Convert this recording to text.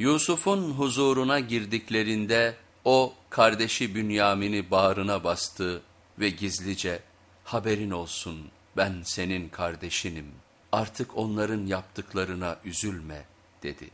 Yusuf'un huzuruna girdiklerinde o kardeşi Bünyamin'i bağrına bastı ve gizlice haberin olsun ben senin kardeşinim artık onların yaptıklarına üzülme dedi.